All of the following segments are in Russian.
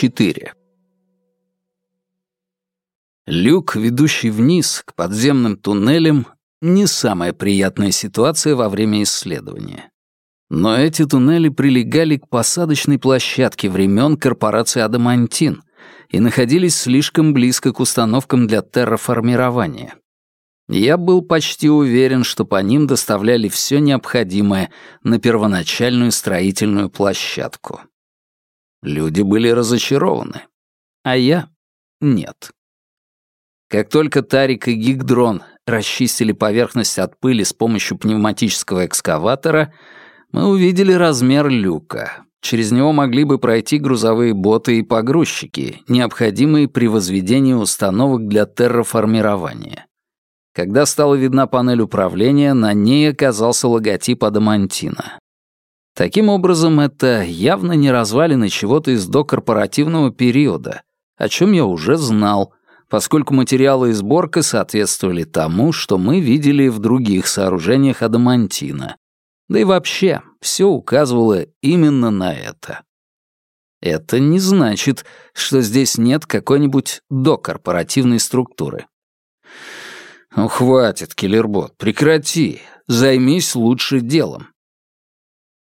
4. Люк, ведущий вниз к подземным туннелям, не самая приятная ситуация во время исследования. Но эти туннели прилегали к посадочной площадке времен корпорации «Адамантин» и находились слишком близко к установкам для терраформирования. Я был почти уверен, что по ним доставляли все необходимое на первоначальную строительную площадку. Люди были разочарованы, а я — нет. Как только Тарик и Гигдрон расчистили поверхность от пыли с помощью пневматического экскаватора, мы увидели размер люка. Через него могли бы пройти грузовые боты и погрузчики, необходимые при возведении установок для терраформирования. Когда стала видна панель управления, на ней оказался логотип Адамантина. Таким образом, это явно не развалины чего-то из докорпоративного периода, о чем я уже знал, поскольку материалы и сборка соответствовали тому, что мы видели в других сооружениях Адамантина. Да и вообще, все указывало именно на это. Это не значит, что здесь нет какой-нибудь докорпоративной структуры. «Ну, хватит, киллербот, прекрати. Займись лучше делом».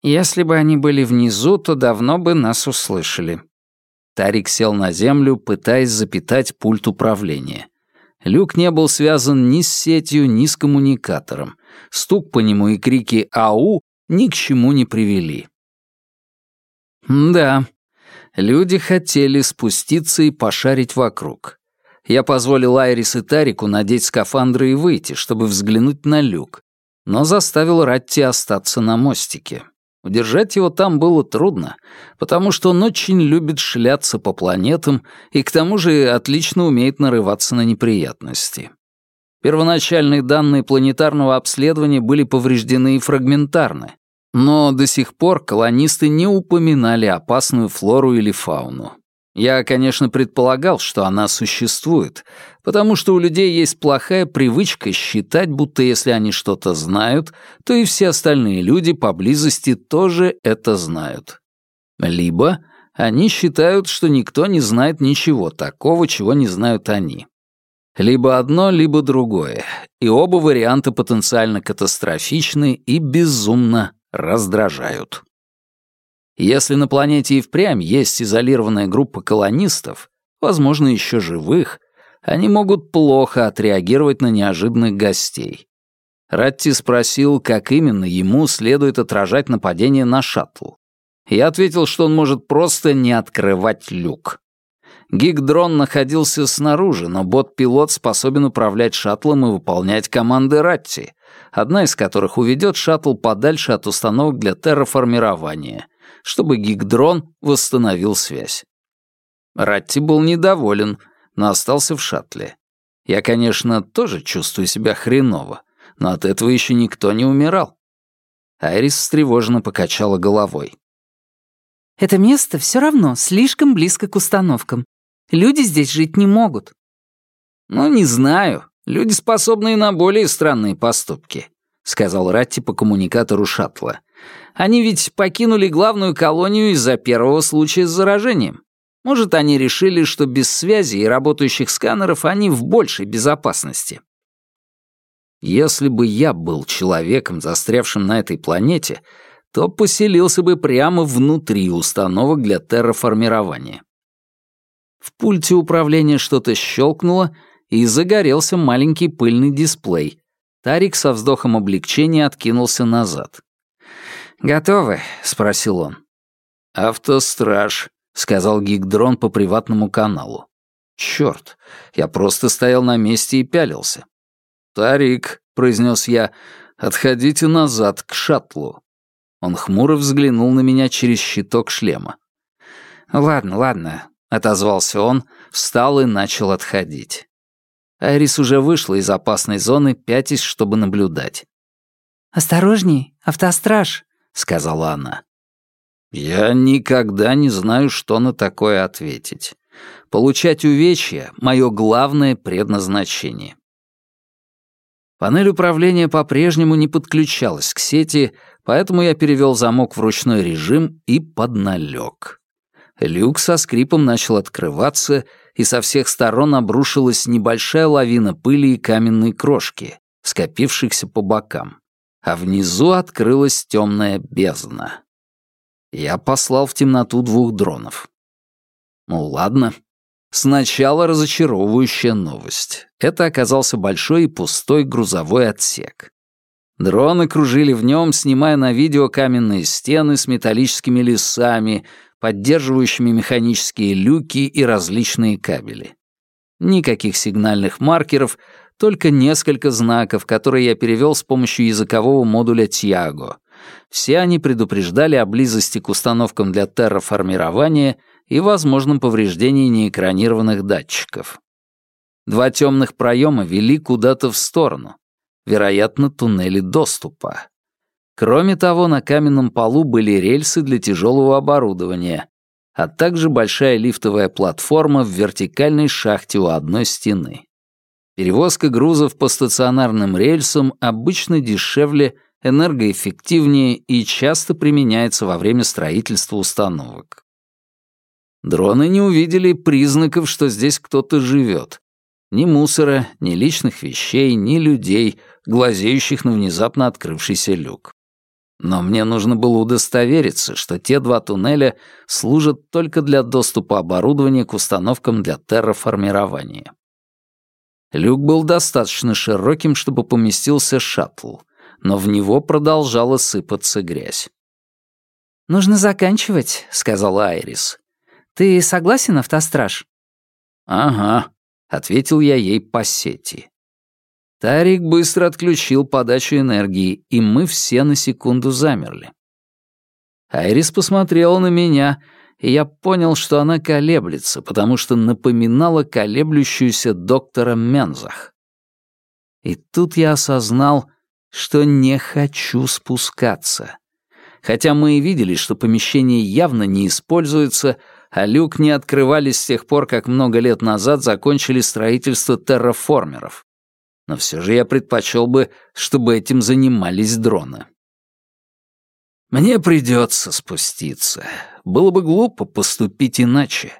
«Если бы они были внизу, то давно бы нас услышали». Тарик сел на землю, пытаясь запитать пульт управления. Люк не был связан ни с сетью, ни с коммуникатором. Стук по нему и крики «Ау!» ни к чему не привели. Да, люди хотели спуститься и пошарить вокруг. Я позволил Айрис и Тарику надеть скафандры и выйти, чтобы взглянуть на люк, но заставил Ратти остаться на мостике. Удержать его там было трудно, потому что он очень любит шляться по планетам и к тому же отлично умеет нарываться на неприятности. Первоначальные данные планетарного обследования были повреждены и фрагментарны, но до сих пор колонисты не упоминали опасную флору или фауну. Я, конечно, предполагал, что она существует, потому что у людей есть плохая привычка считать, будто если они что-то знают, то и все остальные люди поблизости тоже это знают. Либо они считают, что никто не знает ничего такого, чего не знают они. Либо одно, либо другое, и оба варианта потенциально катастрофичны и безумно раздражают. Если на планете и впрямь есть изолированная группа колонистов, возможно, еще живых, они могут плохо отреагировать на неожиданных гостей. Ратти спросил, как именно ему следует отражать нападение на шаттл. Я ответил, что он может просто не открывать люк. Гигдрон находился снаружи, но бот-пилот способен управлять шаттлом и выполнять команды Ратти, одна из которых уведет шаттл подальше от установок для терраформирования — чтобы Гигдрон восстановил связь. Ратти был недоволен, но остался в шаттле. Я, конечно, тоже чувствую себя хреново, но от этого еще никто не умирал. Айрис встревоженно покачала головой. «Это место все равно слишком близко к установкам. Люди здесь жить не могут». «Ну, не знаю. Люди способны и на более странные поступки», — сказал Ратти по коммуникатору шаттла. Они ведь покинули главную колонию из-за первого случая с заражением. Может, они решили, что без связи и работающих сканеров они в большей безопасности. Если бы я был человеком, застрявшим на этой планете, то поселился бы прямо внутри установок для терраформирования. В пульте управления что-то щелкнуло, и загорелся маленький пыльный дисплей. Тарик со вздохом облегчения откинулся назад. «Готовы?» — спросил он. «Автостраж», — сказал Гигдрон по приватному каналу. «Чёрт, я просто стоял на месте и пялился». «Тарик», — произнес я, — «отходите назад, к шаттлу». Он хмуро взглянул на меня через щиток шлема. «Ладно, ладно», — отозвался он, встал и начал отходить. Айрис уже вышла из опасной зоны, пятясь, чтобы наблюдать. «Осторожней, автостраж», сказала она. Я никогда не знаю, что на такое ответить. Получать увечья — мое главное предназначение. Панель управления по-прежнему не подключалась к сети, поэтому я перевел замок в ручной режим и подналег. Люк со скрипом начал открываться, и со всех сторон обрушилась небольшая лавина пыли и каменной крошки, скопившихся по бокам. А внизу открылась темная бездна. Я послал в темноту двух дронов. Ну ладно. Сначала разочаровывающая новость. Это оказался большой и пустой грузовой отсек. Дроны кружили в нем, снимая на видео каменные стены с металлическими лесами, поддерживающими механические люки и различные кабели. Никаких сигнальных маркеров, только несколько знаков, которые я перевел с помощью языкового модуля Тьяго. Все они предупреждали о близости к установкам для терраформирования и возможном повреждении неэкранированных датчиков. Два темных проема вели куда-то в сторону. Вероятно, туннели доступа. Кроме того, на каменном полу были рельсы для тяжелого оборудования, а также большая лифтовая платформа в вертикальной шахте у одной стены. Перевозка грузов по стационарным рельсам обычно дешевле, энергоэффективнее и часто применяется во время строительства установок. Дроны не увидели признаков, что здесь кто-то живет. Ни мусора, ни личных вещей, ни людей, глазеющих на внезапно открывшийся люк. Но мне нужно было удостовериться, что те два туннеля служат только для доступа оборудования к установкам для терраформирования. Люк был достаточно широким, чтобы поместился шаттл, но в него продолжала сыпаться грязь. «Нужно заканчивать», — сказала Айрис. «Ты согласен, автостраж?» «Ага», — ответил я ей по сети. Тарик быстро отключил подачу энергии, и мы все на секунду замерли. Айрис посмотрела на меня, и я понял, что она колеблется, потому что напоминала колеблющуюся доктора Мензах. И тут я осознал, что не хочу спускаться. Хотя мы и видели, что помещение явно не используется, а люк не открывались с тех пор, как много лет назад закончили строительство терраформеров но все же я предпочел бы, чтобы этим занимались дроны. Мне придется спуститься. Было бы глупо поступить иначе.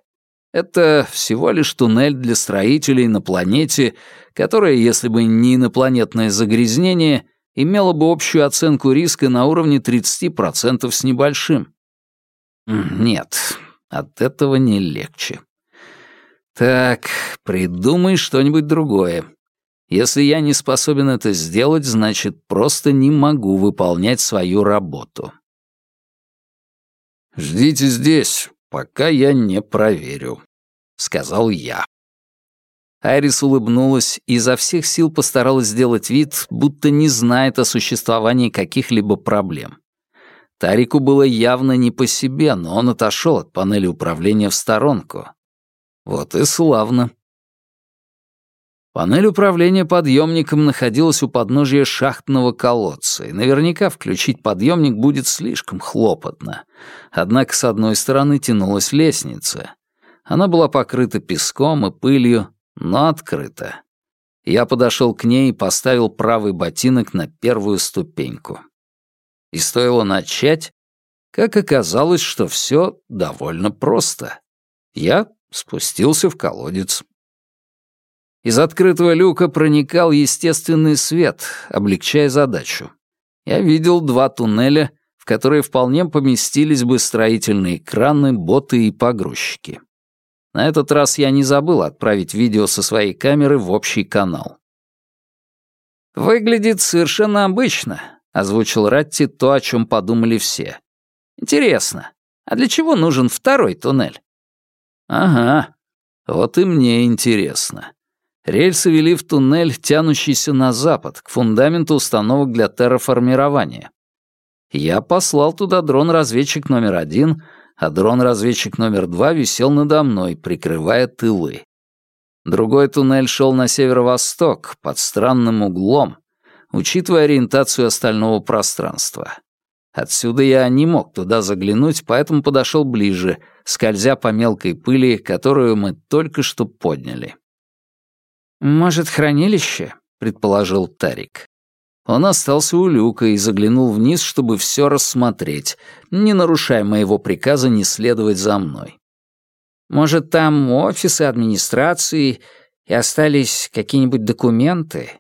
Это всего лишь туннель для строителей на планете, которая, если бы не инопланетное загрязнение, имела бы общую оценку риска на уровне 30% с небольшим. Нет, от этого не легче. Так, придумай что-нибудь другое. Если я не способен это сделать, значит, просто не могу выполнять свою работу. «Ждите здесь, пока я не проверю», — сказал я. Айрис улыбнулась и изо всех сил постаралась сделать вид, будто не знает о существовании каких-либо проблем. Тарику было явно не по себе, но он отошел от панели управления в сторонку. Вот и славно. Панель управления подъемником находилась у подножия шахтного колодца, и наверняка включить подъемник будет слишком хлопотно. Однако с одной стороны тянулась лестница. Она была покрыта песком и пылью, но открыта. Я подошел к ней и поставил правый ботинок на первую ступеньку. И стоило начать, как оказалось, что все довольно просто. Я спустился в колодец. Из открытого люка проникал естественный свет, облегчая задачу. Я видел два туннеля, в которые вполне поместились бы строительные краны, боты и погрузчики. На этот раз я не забыл отправить видео со своей камеры в общий канал. «Выглядит совершенно обычно», — озвучил Ратти то, о чем подумали все. «Интересно, а для чего нужен второй туннель?» «Ага, вот и мне интересно. Рельсы вели в туннель, тянущийся на запад, к фундаменту установок для терраформирования. Я послал туда дрон-разведчик номер один, а дрон-разведчик номер два висел надо мной, прикрывая тылы. Другой туннель шел на северо-восток, под странным углом, учитывая ориентацию остального пространства. Отсюда я не мог туда заглянуть, поэтому подошел ближе, скользя по мелкой пыли, которую мы только что подняли. «Может, хранилище?» — предположил Тарик. Он остался у люка и заглянул вниз, чтобы все рассмотреть, не нарушая моего приказа не следовать за мной. Может, там офисы администрации и остались какие-нибудь документы?»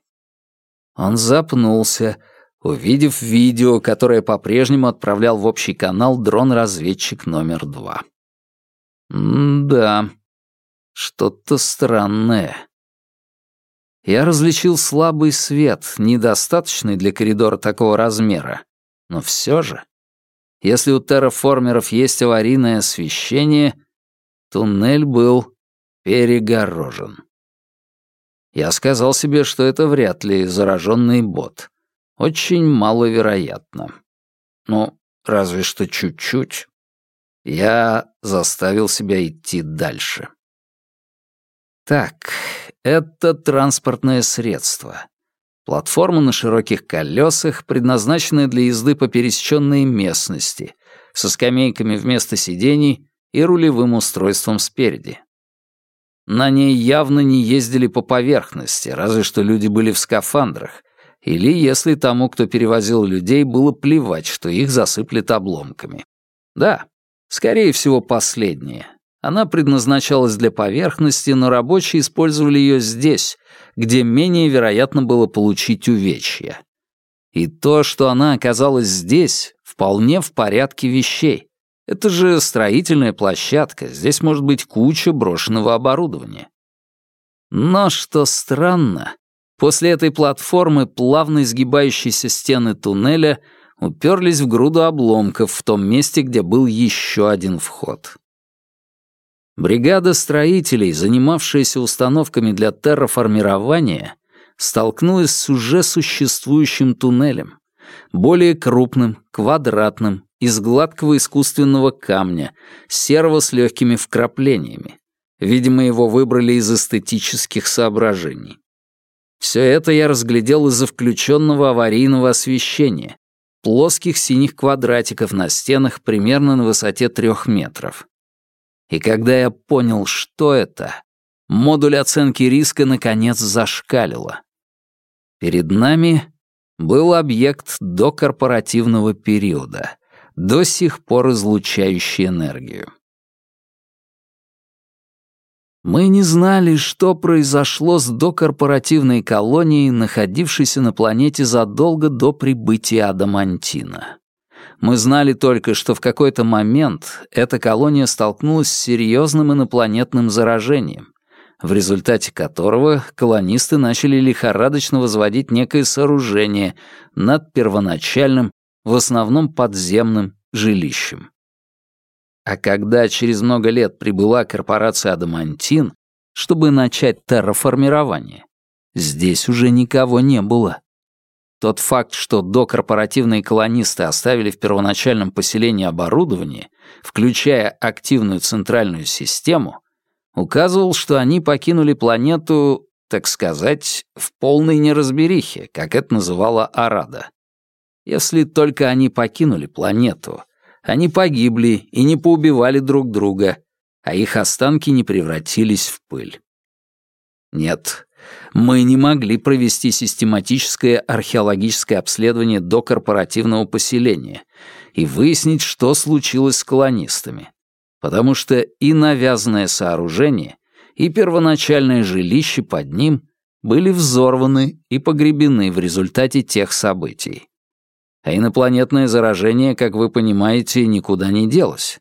Он запнулся, увидев видео, которое по-прежнему отправлял в общий канал дрон-разведчик номер два. «Да, что-то странное». Я различил слабый свет, недостаточный для коридора такого размера. Но все же, если у терраформеров есть аварийное освещение, туннель был перегорожен. Я сказал себе, что это вряд ли зараженный бот. Очень маловероятно. Ну, разве что чуть-чуть. Я заставил себя идти дальше. Так, это транспортное средство. Платформа на широких колесах, предназначенная для езды по пересеченной местности, со скамейками вместо сидений и рулевым устройством спереди. На ней явно не ездили по поверхности, разве что люди были в скафандрах, или если тому, кто перевозил людей, было плевать, что их засыплет обломками. Да, скорее всего, последнее. Она предназначалась для поверхности, но рабочие использовали ее здесь, где менее вероятно было получить увечья. И то, что она оказалась здесь, вполне в порядке вещей. Это же строительная площадка, здесь может быть куча брошенного оборудования. Но что странно, после этой платформы плавно изгибающиеся стены туннеля уперлись в груду обломков в том месте, где был еще один вход. Бригада строителей, занимавшаяся установками для терраформирования, столкнулась с уже существующим туннелем, более крупным, квадратным, из гладкого искусственного камня, серого с легкими вкраплениями. Видимо, его выбрали из эстетических соображений. Все это я разглядел из-за включенного аварийного освещения, плоских синих квадратиков на стенах примерно на высоте трех метров. И когда я понял, что это, модуль оценки риска наконец зашкалило. Перед нами был объект до корпоративного периода, до сих пор излучающий энергию. Мы не знали, что произошло с докорпоративной колонией, находившейся на планете задолго до прибытия Адамантина. Мы знали только, что в какой-то момент эта колония столкнулась с серьезным инопланетным заражением, в результате которого колонисты начали лихорадочно возводить некое сооружение над первоначальным, в основном подземным, жилищем. А когда через много лет прибыла корпорация «Адамантин», чтобы начать терраформирование, здесь уже никого не было. Тот факт, что докорпоративные колонисты оставили в первоначальном поселении оборудование, включая активную центральную систему, указывал, что они покинули планету, так сказать, в полной неразберихе, как это называла Арада. Если только они покинули планету, они погибли и не поубивали друг друга, а их останки не превратились в пыль. Нет, мы не могли провести систематическое археологическое обследование до корпоративного поселения и выяснить, что случилось с колонистами, потому что и навязанное сооружение, и первоначальное жилище под ним были взорваны и погребены в результате тех событий. А инопланетное заражение, как вы понимаете, никуда не делось.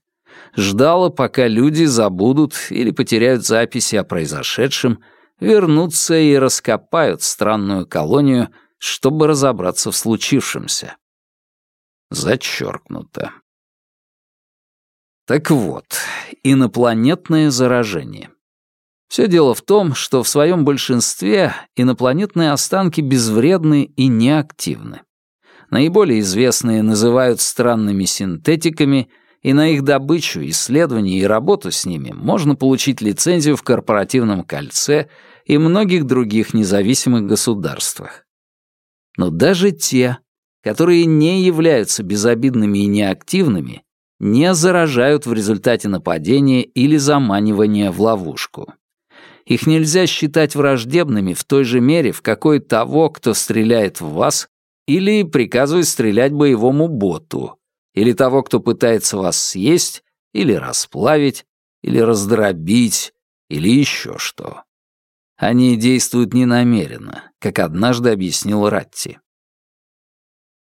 Ждало, пока люди забудут или потеряют записи о произошедшем — вернутся и раскопают странную колонию, чтобы разобраться в случившемся. Зачеркнуто. Так вот, инопланетное заражение. Все дело в том, что в своем большинстве инопланетные останки безвредны и неактивны. Наиболее известные называют странными синтетиками, и на их добычу, исследование и работу с ними можно получить лицензию в корпоративном кольце и многих других независимых государствах. Но даже те, которые не являются безобидными и неактивными, не заражают в результате нападения или заманивания в ловушку. Их нельзя считать враждебными в той же мере, в какой того, кто стреляет в вас или приказывает стрелять боевому боту, или того, кто пытается вас съесть или расплавить, или раздробить, или еще что. Они действуют ненамеренно, как однажды объяснил Ратти.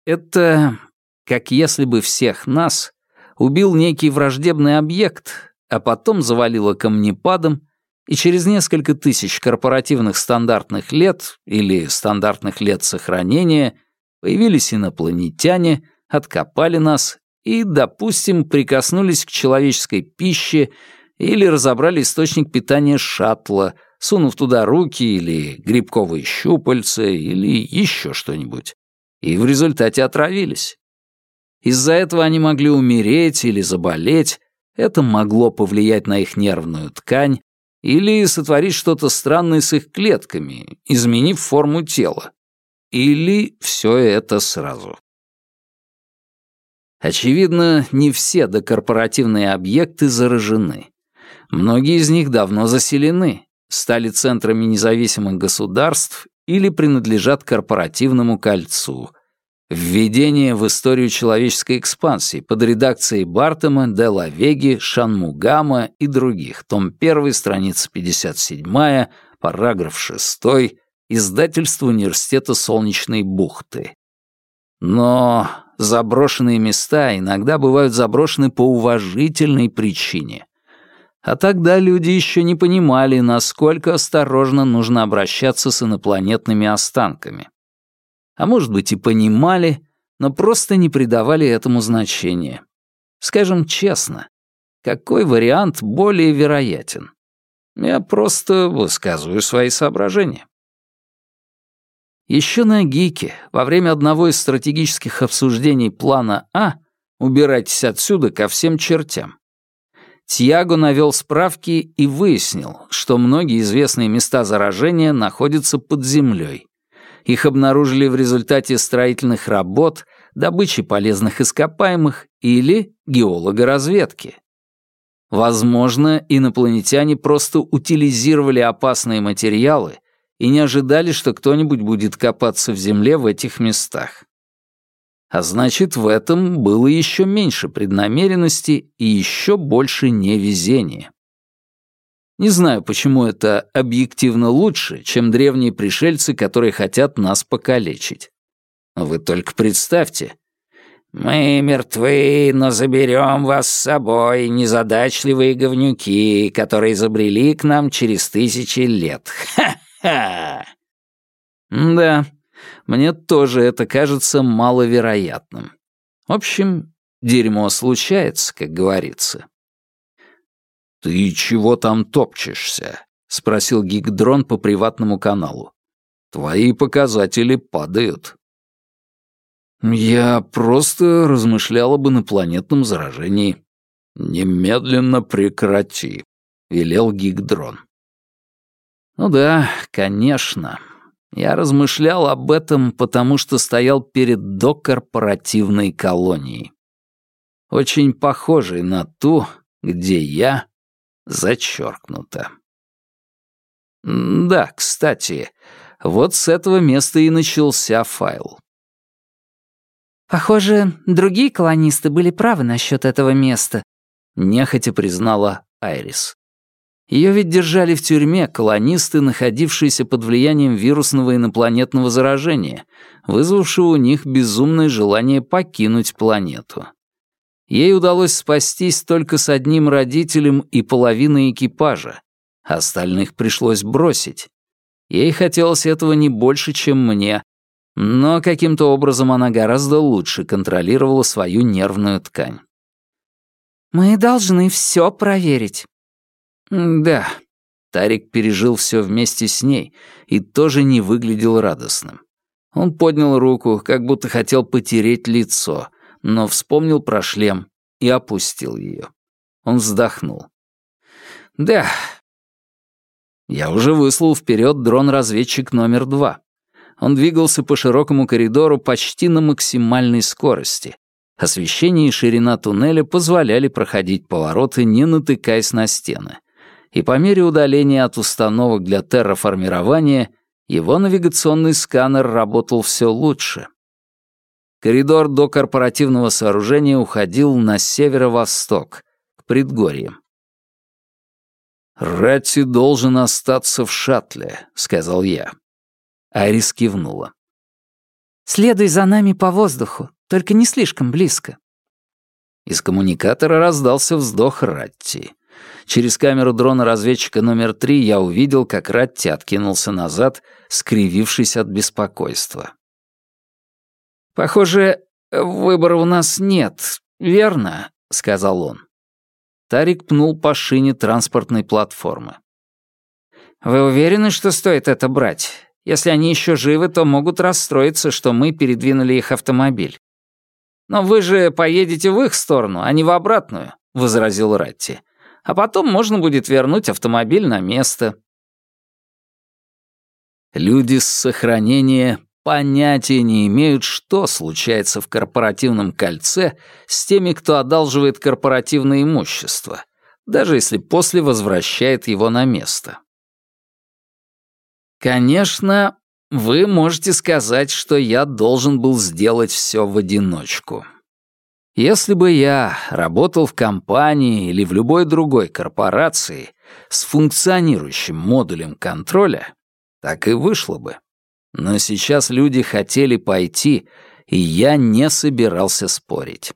Это как если бы всех нас убил некий враждебный объект, а потом завалило камнепадом, и через несколько тысяч корпоративных стандартных лет или стандартных лет сохранения появились инопланетяне, откопали нас и, допустим, прикоснулись к человеческой пище или разобрали источник питания шаттла, сунув туда руки или грибковые щупальца или еще что-нибудь, и в результате отравились. Из-за этого они могли умереть или заболеть, это могло повлиять на их нервную ткань или сотворить что-то странное с их клетками, изменив форму тела. Или все это сразу. Очевидно, не все докорпоративные объекты заражены. Многие из них давно заселены, стали центрами независимых государств или принадлежат корпоративному кольцу. Введение в историю человеческой экспансии под редакцией Бартема, Де Лавеги, Шанмугама и других, том 1, страница 57, параграф 6, издательство Университета Солнечной бухты. Но заброшенные места иногда бывают заброшены по уважительной причине. А тогда люди еще не понимали, насколько осторожно нужно обращаться с инопланетными останками. А может быть и понимали, но просто не придавали этому значения. Скажем честно, какой вариант более вероятен? Я просто высказываю свои соображения. Еще на ГИКе, во время одного из стратегических обсуждений плана А, убирайтесь отсюда ко всем чертям. Тьяго навел справки и выяснил, что многие известные места заражения находятся под землей. Их обнаружили в результате строительных работ, добычи полезных ископаемых или геологоразведки. Возможно, инопланетяне просто утилизировали опасные материалы и не ожидали, что кто-нибудь будет копаться в земле в этих местах. А значит, в этом было еще меньше преднамеренности и еще больше невезения. Не знаю, почему это объективно лучше, чем древние пришельцы, которые хотят нас покалечить. Вы только представьте. «Мы мертвы, но заберем вас с собой, незадачливые говнюки, которые забрели к нам через тысячи лет. Ха!» Ха! Да, мне тоже это кажется маловероятным. В общем, дерьмо случается, как говорится. «Ты чего там топчешься?» — спросил Гигдрон по приватному каналу. «Твои показатели падают». «Я просто размышлял об инопланетном заражении». «Немедленно прекрати», — велел Гигдрон. Ну да, конечно. Я размышлял об этом, потому что стоял перед докорпоративной колонией. Очень похожей на ту, где я зачеркнуто. Да, кстати, вот с этого места и начался файл. «Похоже, другие колонисты были правы насчет этого места», — нехотя признала Айрис. Ее ведь держали в тюрьме колонисты, находившиеся под влиянием вирусного инопланетного заражения, вызвавшего у них безумное желание покинуть планету. Ей удалось спастись только с одним родителем и половиной экипажа. Остальных пришлось бросить. Ей хотелось этого не больше, чем мне, но каким-то образом она гораздо лучше контролировала свою нервную ткань. «Мы должны все проверить», да, Тарик пережил все вместе с ней и тоже не выглядел радостным. Он поднял руку, как будто хотел потереть лицо, но вспомнил про шлем и опустил ее. Он вздохнул. «Да». Я уже выслал вперед дрон-разведчик номер два. Он двигался по широкому коридору почти на максимальной скорости. Освещение и ширина туннеля позволяли проходить повороты, не натыкаясь на стены и по мере удаления от установок для терраформирования его навигационный сканер работал все лучше. Коридор до корпоративного сооружения уходил на северо-восток, к предгорьям. «Ратти должен остаться в шаттле», — сказал я. Айрис кивнула. «Следуй за нами по воздуху, только не слишком близко». Из коммуникатора раздался вздох Ратти. Через камеру дрона-разведчика номер три я увидел, как Ратти откинулся назад, скривившись от беспокойства. «Похоже, выбора у нас нет, верно?» — сказал он. Тарик пнул по шине транспортной платформы. «Вы уверены, что стоит это брать? Если они еще живы, то могут расстроиться, что мы передвинули их автомобиль. Но вы же поедете в их сторону, а не в обратную», — возразил Ратти а потом можно будет вернуть автомобиль на место. Люди с сохранения понятия не имеют, что случается в корпоративном кольце с теми, кто одалживает корпоративное имущество, даже если после возвращает его на место. Конечно, вы можете сказать, что я должен был сделать все в одиночку. Если бы я работал в компании или в любой другой корпорации с функционирующим модулем контроля, так и вышло бы. Но сейчас люди хотели пойти, и я не собирался спорить.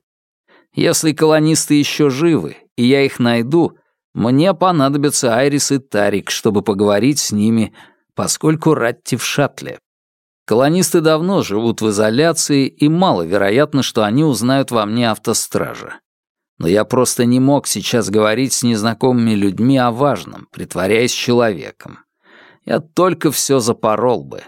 Если колонисты еще живы, и я их найду, мне понадобятся Айрис и Тарик, чтобы поговорить с ними, поскольку Ратти в шаттле. Колонисты давно живут в изоляции, и маловероятно, что они узнают во мне автостража. Но я просто не мог сейчас говорить с незнакомыми людьми о важном, притворяясь человеком. Я только все запорол бы.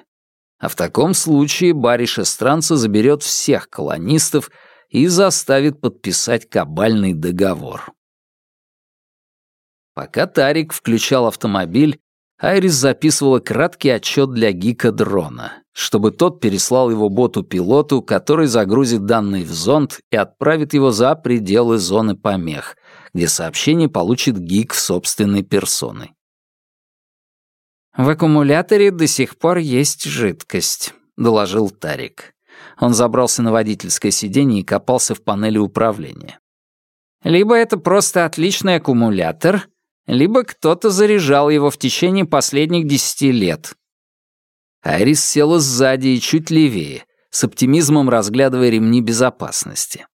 А в таком случае бариш Эстранца заберет всех колонистов и заставит подписать кабальный договор. Пока Тарик включал автомобиль, Айрис записывала краткий отчет для гика дрона, чтобы тот переслал его боту-пилоту, который загрузит данные в зонд и отправит его за пределы зоны помех, где сообщение получит гик собственной персоной. «В аккумуляторе до сих пор есть жидкость», — доложил Тарик. Он забрался на водительское сиденье и копался в панели управления. «Либо это просто отличный аккумулятор, либо кто-то заряжал его в течение последних десяти лет. Айрис села сзади и чуть левее, с оптимизмом разглядывая ремни безопасности.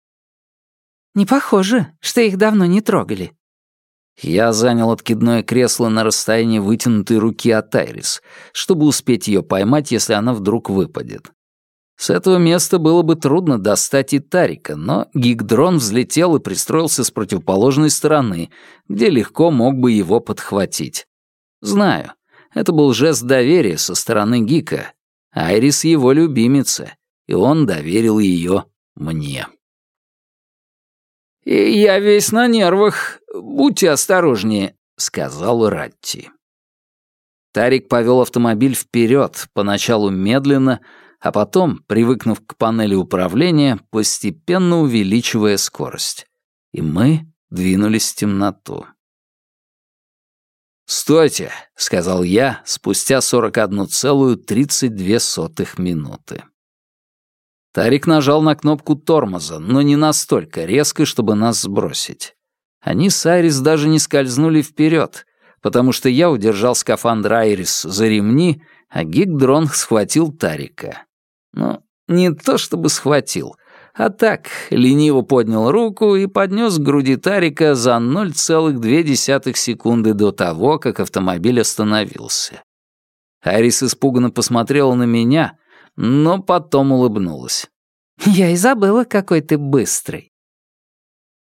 «Не похоже, что их давно не трогали». Я занял откидное кресло на расстоянии вытянутой руки от Айрис, чтобы успеть ее поймать, если она вдруг выпадет. С этого места было бы трудно достать и Тарика, но гигдрон взлетел и пристроился с противоположной стороны, где легко мог бы его подхватить. Знаю, это был жест доверия со стороны Гика. Айрис его любимица, и он доверил ее мне. «И я весь на нервах. Будьте осторожнее», — сказал Ратти. Тарик повел автомобиль вперед, поначалу медленно, а потом, привыкнув к панели управления, постепенно увеличивая скорость. И мы двинулись в темноту. «Стойте», — сказал я спустя 41,32 минуты. Тарик нажал на кнопку тормоза, но не настолько резко, чтобы нас сбросить. Они с Айрис даже не скользнули вперед, потому что я удержал скафандр Айрис за ремни, а Гигдрон схватил Тарика. Ну, не то чтобы схватил, а так лениво поднял руку и поднес к груди Тарика за 0,2 секунды до того, как автомобиль остановился. Арис испуганно посмотрела на меня, но потом улыбнулась. «Я и забыла, какой ты быстрый».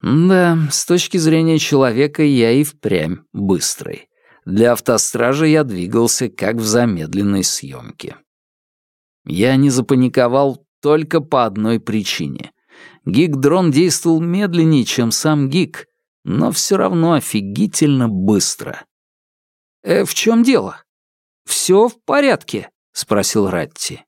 Да, с точки зрения человека я и впрямь быстрый. Для автостража я двигался как в замедленной съемке. Я не запаниковал только по одной причине. Гиг-дрон действовал медленнее, чем сам гиг, но все равно офигительно быстро. «Э, «В чем дело? Все в порядке?» — спросил Ратти.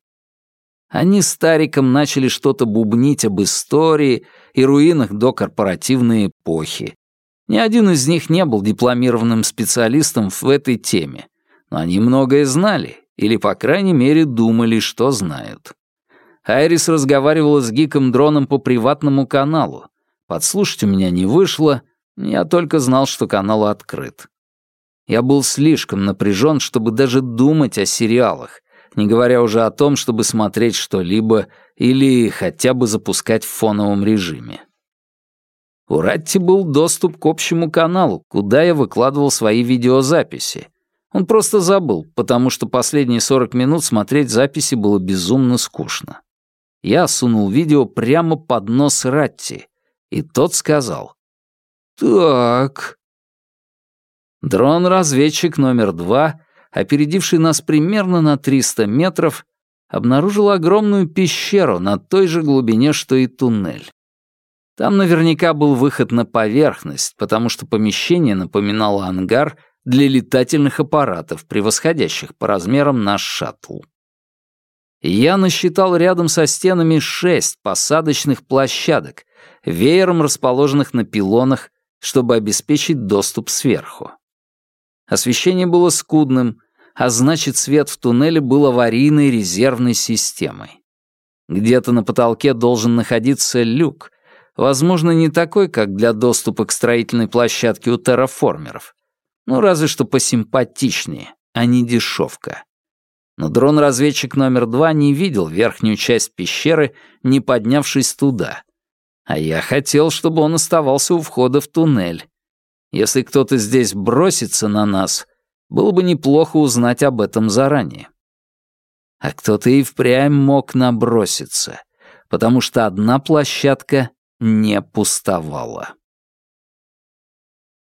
Они с Тариком начали что-то бубнить об истории и руинах до корпоративной эпохи. Ни один из них не был дипломированным специалистом в этой теме, но они многое знали или, по крайней мере, думали, что знают. Айрис разговаривала с Гиком-дроном по приватному каналу. Подслушать у меня не вышло, я только знал, что канал открыт. Я был слишком напряжен, чтобы даже думать о сериалах, не говоря уже о том, чтобы смотреть что-либо или хотя бы запускать в фоновом режиме. У Ратти был доступ к общему каналу, куда я выкладывал свои видеозаписи. Он просто забыл, потому что последние 40 минут смотреть записи было безумно скучно. Я сунул видео прямо под нос Ратти, и тот сказал «Так». Дрон-разведчик номер два, опередивший нас примерно на 300 метров, обнаружил огромную пещеру на той же глубине, что и туннель. Там наверняка был выход на поверхность, потому что помещение напоминало ангар для летательных аппаратов, превосходящих по размерам наш шаттл. Я насчитал рядом со стенами шесть посадочных площадок, веером расположенных на пилонах, чтобы обеспечить доступ сверху. Освещение было скудным, а значит, свет в туннеле был аварийной резервной системой. Где-то на потолке должен находиться люк, возможно, не такой, как для доступа к строительной площадке у терраформеров, ну, разве что посимпатичнее, а не дешевка. Но дрон-разведчик номер два не видел верхнюю часть пещеры, не поднявшись туда. А я хотел, чтобы он оставался у входа в туннель. Если кто-то здесь бросится на нас, было бы неплохо узнать об этом заранее. А кто-то и впрямь мог наброситься, потому что одна площадка не пустовала.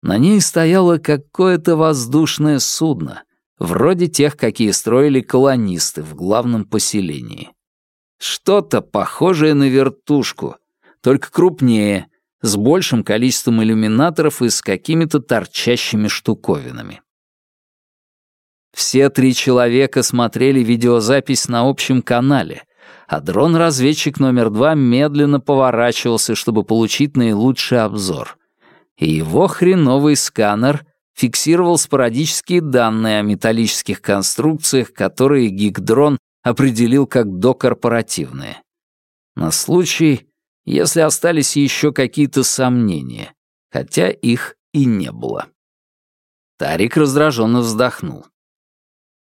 На ней стояло какое-то воздушное судно, вроде тех, какие строили колонисты в главном поселении. Что-то похожее на вертушку, только крупнее, с большим количеством иллюминаторов и с какими-то торчащими штуковинами. Все три человека смотрели видеозапись на общем канале, а дрон-разведчик номер два медленно поворачивался, чтобы получить наилучший обзор. И его хреновый сканер фиксировал спорадические данные о металлических конструкциях, которые гигдрон определил как докорпоративные. На случай, если остались еще какие-то сомнения, хотя их и не было. Тарик раздраженно вздохнул.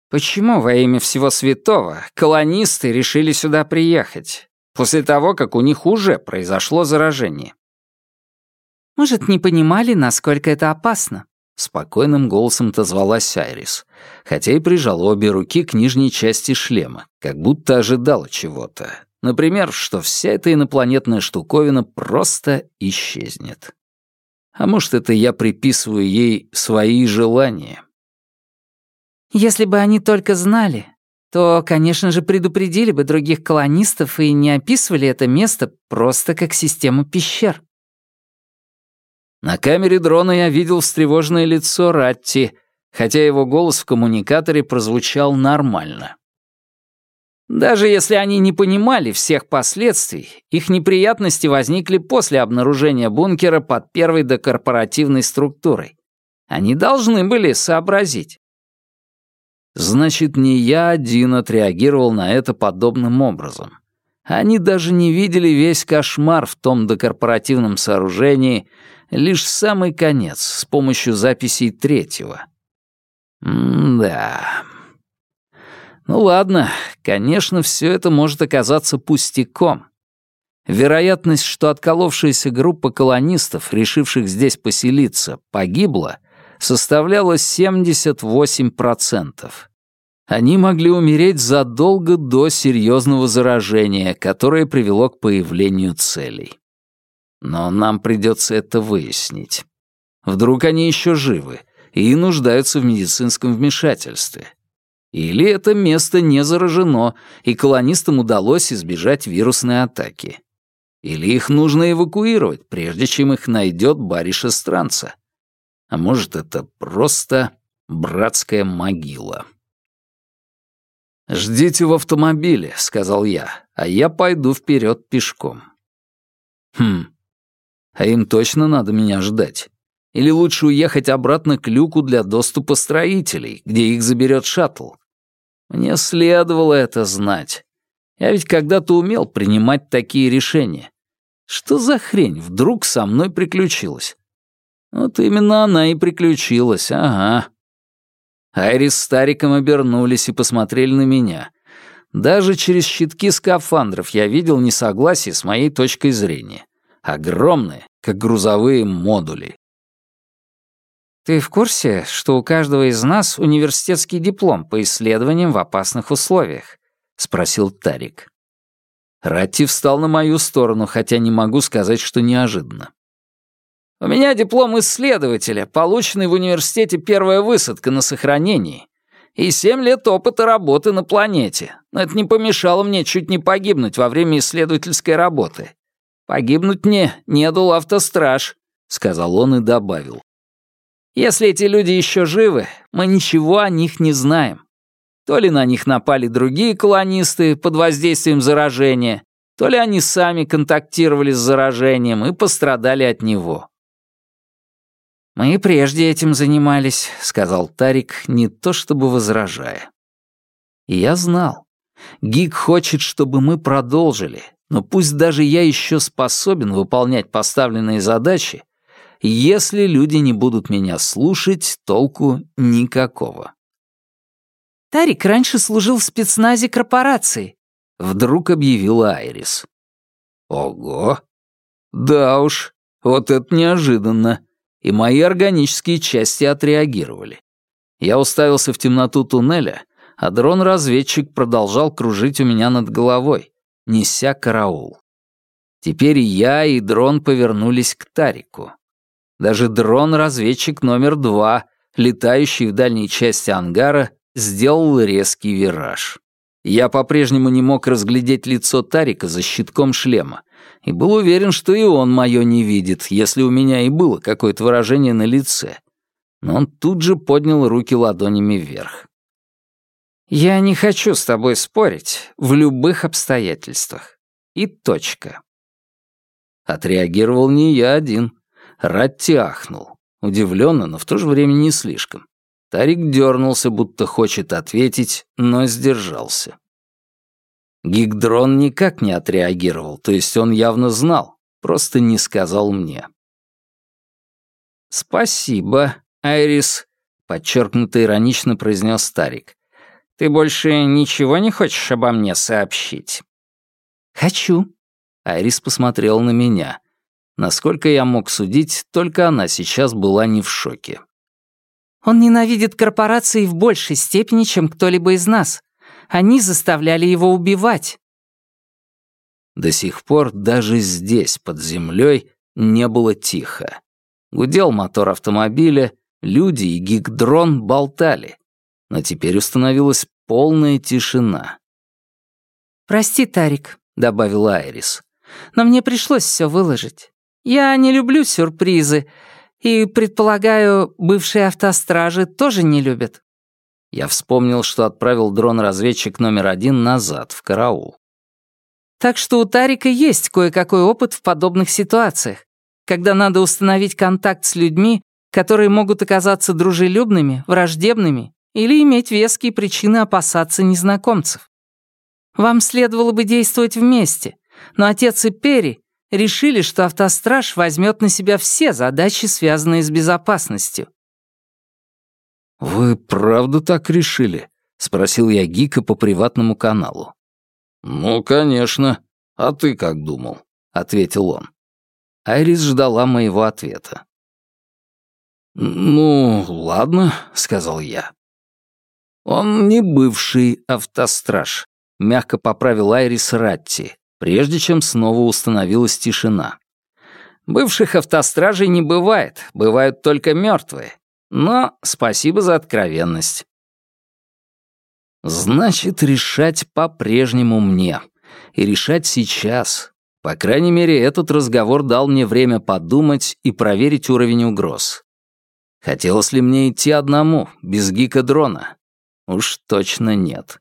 Почему во имя всего святого колонисты решили сюда приехать, после того, как у них уже произошло заражение? Может, не понимали, насколько это опасно? Спокойным голосом отозвалась Айрис, хотя и прижала обе руки к нижней части шлема, как будто ожидала чего-то. Например, что вся эта инопланетная штуковина просто исчезнет. А может, это я приписываю ей свои желания. Если бы они только знали, то, конечно же, предупредили бы других колонистов и не описывали это место просто как систему пещер. На камере дрона я видел встревоженное лицо Ратти, хотя его голос в коммуникаторе прозвучал нормально. Даже если они не понимали всех последствий, их неприятности возникли после обнаружения бункера под первой докорпоративной структурой. Они должны были сообразить. Значит, не я один отреагировал на это подобным образом. Они даже не видели весь кошмар в том докорпоративном сооружении, лишь самый конец с помощью записей третьего. М-да. Ну ладно, конечно, все это может оказаться пустяком. Вероятность, что отколовшаяся группа колонистов, решивших здесь поселиться, погибла, составляла 78%. Они могли умереть задолго до серьезного заражения, которое привело к появлению целей. Но нам придется это выяснить. Вдруг они еще живы и нуждаются в медицинском вмешательстве. Или это место не заражено, и колонистам удалось избежать вирусной атаки. Или их нужно эвакуировать, прежде чем их найдет бариша странца. А может, это просто братская могила. «Ждите в автомобиле», — сказал я, — «а я пойду вперед пешком». «Хм, а им точно надо меня ждать. Или лучше уехать обратно к люку для доступа строителей, где их заберет шаттл? Мне следовало это знать. Я ведь когда-то умел принимать такие решения. Что за хрень вдруг со мной приключилась? Вот именно она и приключилась, ага. Айрис с Тариком обернулись и посмотрели на меня. Даже через щитки скафандров я видел несогласие с моей точкой зрения. Огромные, как грузовые модули. «Ты в курсе, что у каждого из нас университетский диплом по исследованиям в опасных условиях?» — спросил Тарик. Ратти встал на мою сторону, хотя не могу сказать, что неожиданно. «У меня диплом исследователя, полученный в университете первая высадка на сохранении, и семь лет опыта работы на планете, но это не помешало мне чуть не погибнуть во время исследовательской работы. Погибнуть мне не дал автостраж», — сказал он и добавил. «Если эти люди еще живы, мы ничего о них не знаем. То ли на них напали другие колонисты под воздействием заражения, то ли они сами контактировали с заражением и пострадали от него. «Мы и прежде этим занимались», — сказал Тарик, не то чтобы возражая. Я знал. Гик хочет, чтобы мы продолжили, но пусть даже я еще способен выполнять поставленные задачи, если люди не будут меня слушать, толку никакого. Тарик раньше служил в спецназе корпорации», — вдруг объявила Айрис. «Ого! Да уж, вот это неожиданно!» И мои органические части отреагировали. Я уставился в темноту туннеля, а дрон-разведчик продолжал кружить у меня над головой, неся караул. Теперь я и дрон повернулись к Тарику. Даже дрон-разведчик номер два, летающий в дальней части ангара, сделал резкий вираж. Я по-прежнему не мог разглядеть лицо Тарика за щитком шлема, и был уверен, что и он мое не видит, если у меня и было какое-то выражение на лице. Но он тут же поднял руки ладонями вверх. «Я не хочу с тобой спорить в любых обстоятельствах. И точка». Отреагировал не я один. Ратти ахнул. Удивленно, но в то же время не слишком. Тарик дернулся, будто хочет ответить, но сдержался. Гигдрон никак не отреагировал, то есть он явно знал, просто не сказал мне. «Спасибо, Айрис», — подчеркнуто иронично произнес старик. «Ты больше ничего не хочешь обо мне сообщить?» «Хочу». Айрис посмотрел на меня. Насколько я мог судить, только она сейчас была не в шоке. Он ненавидит корпорации в большей степени, чем кто-либо из нас. Они заставляли его убивать». До сих пор даже здесь, под землей, не было тихо. Гудел мотор автомобиля, люди и гигдрон болтали. Но теперь установилась полная тишина. «Прости, Тарик», — добавила Айрис, «но мне пришлось все выложить. Я не люблю сюрпризы, и, предполагаю, бывшие автостражи тоже не любят». Я вспомнил, что отправил дрон-разведчик номер один назад, в караул. «Так что у Тарика есть кое-какой опыт в подобных ситуациях, когда надо установить контакт с людьми, которые могут оказаться дружелюбными, враждебными или иметь веские причины опасаться незнакомцев. Вам следовало бы действовать вместе, но отец и Перри решили, что автостраж возьмет на себя все задачи, связанные с безопасностью. «Вы правда так решили?» — спросил я Гика по приватному каналу. «Ну, конечно. А ты как думал?» — ответил он. Айрис ждала моего ответа. «Ну, ладно», — сказал я. «Он не бывший автостраж», — мягко поправил Айрис Ратти, прежде чем снова установилась тишина. «Бывших автостражей не бывает, бывают только мертвые. Но спасибо за откровенность». «Значит, решать по-прежнему мне. И решать сейчас. По крайней мере, этот разговор дал мне время подумать и проверить уровень угроз. Хотелось ли мне идти одному, без гика-дрона? Уж точно нет.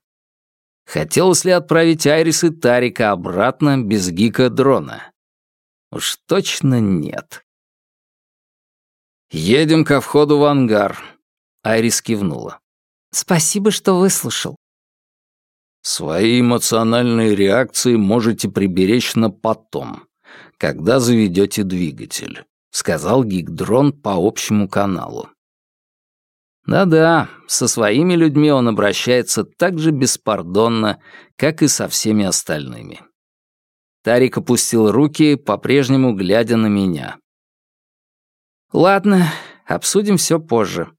Хотелось ли отправить Айрис и Тарика обратно без гика-дрона? Уж точно нет. «Едем ко входу в ангар», — Айрис кивнула. «Спасибо, что выслушал». «Свои эмоциональные реакции можете приберечь на потом, когда заведете двигатель», — сказал гик-дрон по общему каналу. Да-да, со своими людьми он обращается так же беспардонно, как и со всеми остальными. Тарик опустил руки, по-прежнему глядя на меня. «Ладно, обсудим все позже».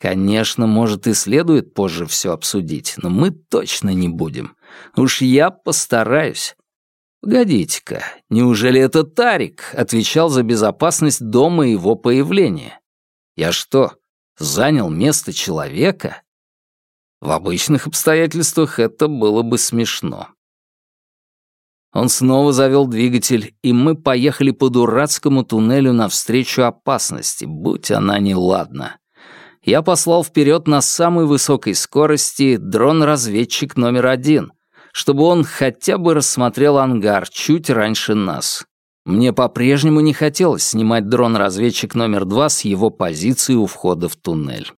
Конечно, может и следует позже все обсудить, но мы точно не будем. Уж я постараюсь. Погодите-ка, неужели это Тарик отвечал за безопасность и его появления? Я что, занял место человека? В обычных обстоятельствах это было бы смешно. Он снова завел двигатель, и мы поехали по дурацкому туннелю навстречу опасности, будь она неладна. Я послал вперед на самой высокой скорости дрон-разведчик номер один, чтобы он хотя бы рассмотрел ангар чуть раньше нас. Мне по-прежнему не хотелось снимать дрон-разведчик номер два с его позиции у входа в туннель.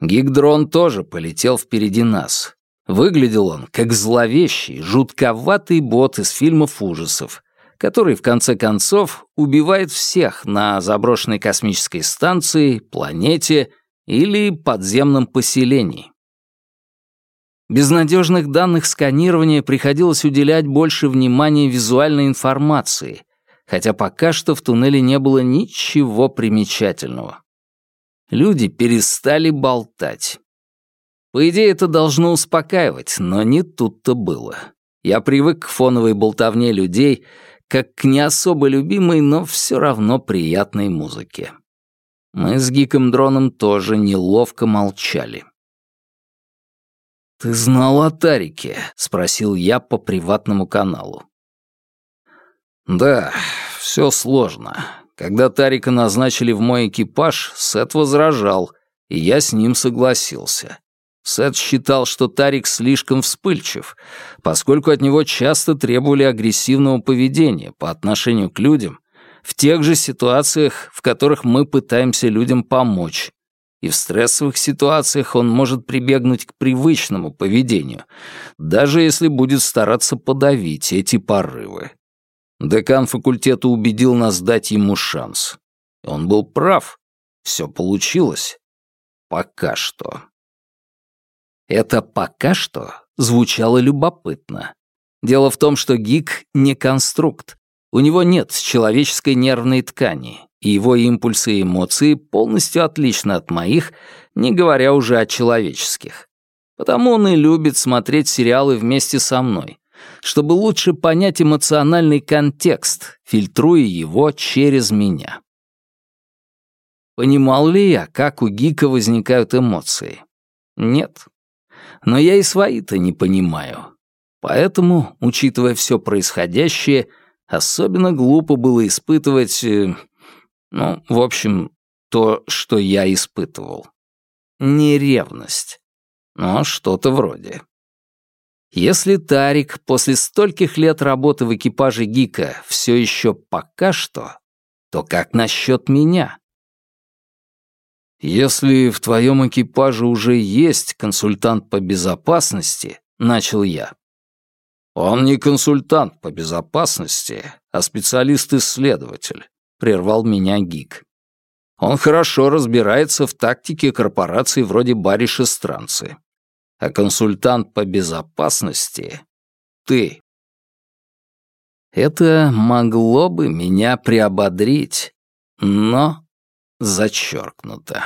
Гигдрон тоже полетел впереди нас. Выглядел он как зловещий, жутковатый бот из фильмов ужасов, который, в конце концов, убивает всех на заброшенной космической станции, планете или подземном поселении. Без надежных данных сканирования приходилось уделять больше внимания визуальной информации, хотя пока что в туннеле не было ничего примечательного. Люди перестали болтать. По идее, это должно успокаивать, но не тут-то было. Я привык к фоновой болтовне людей, как к не особо любимой, но все равно приятной музыке. Мы с Гиком Дроном тоже неловко молчали. «Ты знал о Тарике?» — спросил я по приватному каналу. «Да, все сложно. Когда Тарика назначили в мой экипаж, Сет возражал, и я с ним согласился. Сет считал, что Тарик слишком вспыльчив, поскольку от него часто требовали агрессивного поведения по отношению к людям в тех же ситуациях, в которых мы пытаемся людям помочь, и в стрессовых ситуациях он может прибегнуть к привычному поведению, даже если будет стараться подавить эти порывы. Декан факультета убедил нас дать ему шанс. Он был прав. Все получилось. Пока что. Это «пока что» звучало любопытно. Дело в том, что гик не конструкт. У него нет человеческой нервной ткани, и его импульсы и эмоции полностью отличны от моих, не говоря уже о человеческих. Потому он и любит смотреть сериалы вместе со мной, чтобы лучше понять эмоциональный контекст, фильтруя его через меня. Понимал ли я, как у Гика возникают эмоции? Нет. Но я и свои-то не понимаю. Поэтому, учитывая все происходящее, особенно глупо было испытывать э, ну, в общем, то, что я испытывал. Не ревность, но что-то вроде. Если Тарик после стольких лет работы в экипаже Гика все еще пока что, то как насчет меня? «Если в твоем экипаже уже есть консультант по безопасности», — начал я. «Он не консультант по безопасности, а специалист-исследователь. — прервал меня Гик. «Он хорошо разбирается в тактике корпораций вроде Бариша Странцы. А консультант по безопасности — ты». Это могло бы меня приободрить, но зачеркнуто.